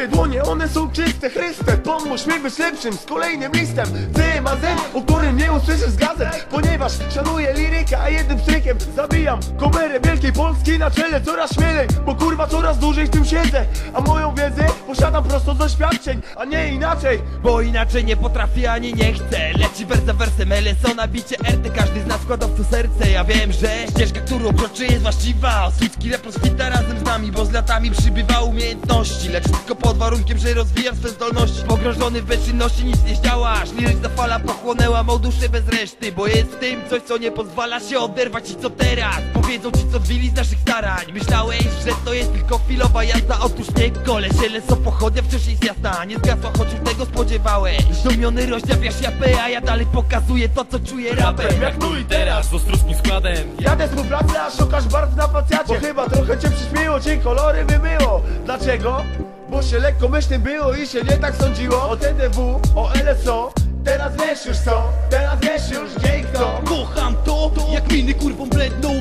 moje dłonie, one są czyste Chryste, pomóż mi być lepszym Z kolejnym listem. Wymazem, o którym nie usłyszysz z gazet. Ponieważ szanuję lirykę, a jednym strykiem Zabijam komerę Wielkiej Polski na czele Coraz śmielej, bo kurwa coraz dłużej w tym siedzę. A moją wiedzę posiadam prosto z doświadczeń A nie inaczej Bo inaczej nie potrafię ani nie chcę. Leci wers za wersem, LSO na bicie RT Każdy z nas wkłada w to serce. Ja wiem, że ścieżka, którą kroczy jest właściwa. Osucki rap rozkwita razem z nami Bo z latami przybywa umiejętności. Lecz tylko pod warunkiem, że rozwijam swe zdolności. Pogrążony w bezczynności nic nie zdziałasz Liryczna fala pochłonęła mą duszę bez reszty Bo jest tym coś, co nie pozwala się oderwać. I co teraz? Powiedzą ci, co dwili z naszych starań. Myślałeś, że to jest tylko chwilowa jazda. Otóż nie, koleś, LSO pochodnia wciąż jest jasna Nie zgasła, choć się tego spodziewałeś. Zdumiony rozdziawiasz japę, a ja dalej pokazuję to, co czuję rapem Jak tu i teraz Składem Jadę z współpracy, a szukasz barw na facjacie Bo chyba trochę cię przyśmiło, ci kolory wymyło Dlaczego? Bo się lekko myślnym było i się nie tak sądziło. O TDW, o LSO Teraz wiesz już co, teraz wiesz już gdzie i kto? Kocham to, jak miny kurwą bledną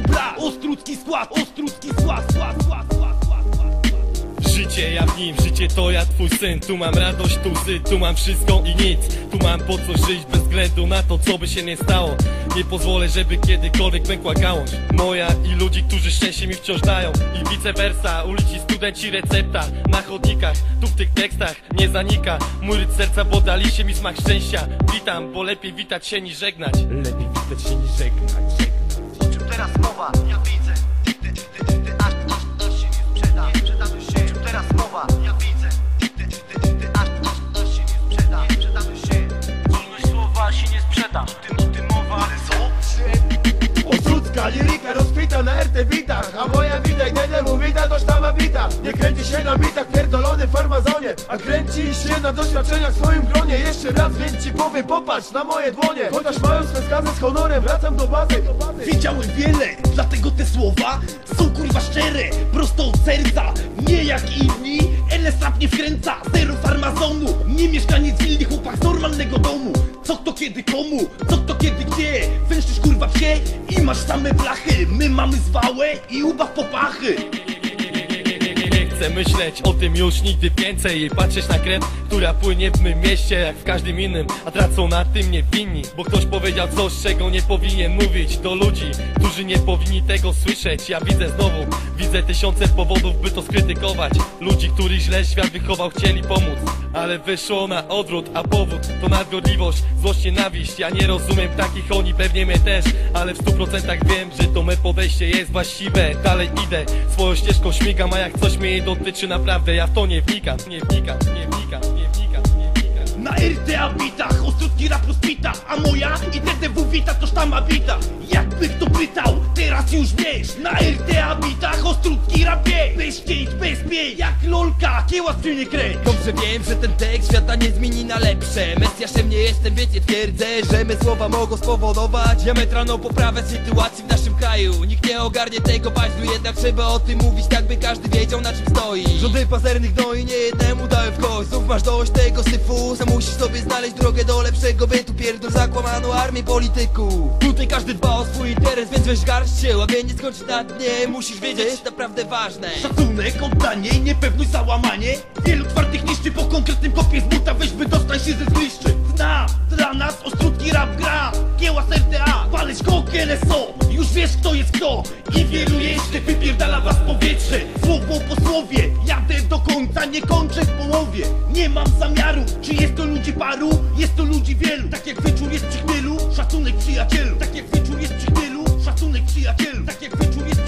Życie ja w nim, życie to ja twój syn. Tu mam radość, tu łzy, tu mam wszystko i nic. Tu mam po co żyć bez względu na to co by się nie stało. Nie pozwolę, żeby kiedykolwiek pękła gałąź Moja i ludzi, którzy szczęście mi wciąż dają. I vice versa, ulici studenci recepta Na chodnikach, tu w tych tekstach nie zanika. Mój rytm serca, bo dali się mi smak szczęścia. Witam, bo lepiej witać się niż żegnać. Lepiej witać się niż żegnać, żegnać. Czym teraz mowa? Ja widzę Mowa? Ja widzę Ty, ty, ty, ty, aż, aż, aż się nie sprzeda. Nie sprzedamy się. Wolność słowa się nie sprzeda. Ty, ty mowa. Ale co? Ostrucka liryka rozkwita na RT bitach A moja wita i DDW wita to sztama bita. Nie kręci się na bitach A kręci się na doświadczeniach w swoim gronie. Jeszcze raz więc ci powiem popatrz na moje dłonie. Chociaż mają swe skazy z honorem wracam do bazy. Wiedziałem wiele, dlatego te słowa są kurwa szczere, prosto od serca Nie jak inni, LS rap nie wkręca Zero farmazonu, nie mieszkaniec willi chłopak z normalnego domu. Co kto kiedy komu, co kto kiedy gdzie. Węszysz kurwa wsie i masz same blachy. My mamy zwałę i ubaw popachy chcę myśleć o tym już nigdy więcej I patrzeć na krew, która płynie w mym mieście Jak w każdym innym, a tracą na tym niewinni Bo ktoś powiedział coś, czego nie powinien mówić Do ludzi, którzy nie powinni tego słyszeć. Ja widzę znowu, widzę tysiące powodów, by to skrytykować. Ludzi, których źle świat wychował, chcieli pomóc Ale wyszło na odwrót, a powód to nadgorliwość, złość, nienawiść. Ja nie rozumiem takich, oni pewnie mnie też Ale w stu procentach wiem, że to me podejście jest właściwe. Dalej idę, swoją ścieżką śmigam, a jak coś mnie nie dotyczy naprawdę Ja w to nie wnikam, nie wnikam, nie wnikam, Na RTA bitach, ostrucki rap rozpita A moja i TTW wita to sztama bita Jakby kto pytał, teraz już wiesz Na RTA bitach, ostrucki rapie. Bez cięć, bez pień, jak lolka Kieła nie kręć. Dobrze wiem, że ten tekst świata nie zmieni na lepsze. Mesjaszem nie jestem, wiecie, twierdzę Że me słowa mogą spowodować Diametralną poprawę sytuacji w naszym kraju. Nikt nie ogarnie tego baźdu Jednak trzeba o tym mówić, tak by każdy wiedział na czym stoi. Rządy pazernych no i nie jednemu dałem w kość. Znów masz dość tego syfu Sam musisz sobie znaleźć drogę do lepszego bytu. Pierdol zakłamaną armię polityków. Tutaj każdy dba o swój interes, więc weź garść się Łabie nie skończy na dnie. Musisz wiedzieć, jest naprawdę ważne. Szacunek, oddanie, niepewność, załamanie. Wielu twardych niszczy po konkretnym kopie z buta Weźmy dostań się ze zgliszczy. Zna, dla nas ostrutki rap gra. Kieła z RTA, waleć kokie LSO Już wiesz kto jest kto. I wielu jeszcze wypierdala was powietrze. Słowo po słowie, jadę do końca, nie kończę w połowie. Nie mam zamiaru, czy jest to ludzi paru? Jest to ludzi wielu, tak jak wyczór jest przy chmielu Szacunek przyjacielu, tak jak wyczór jest przy chmielu Szacunek przyjacielu, tak jak wyczór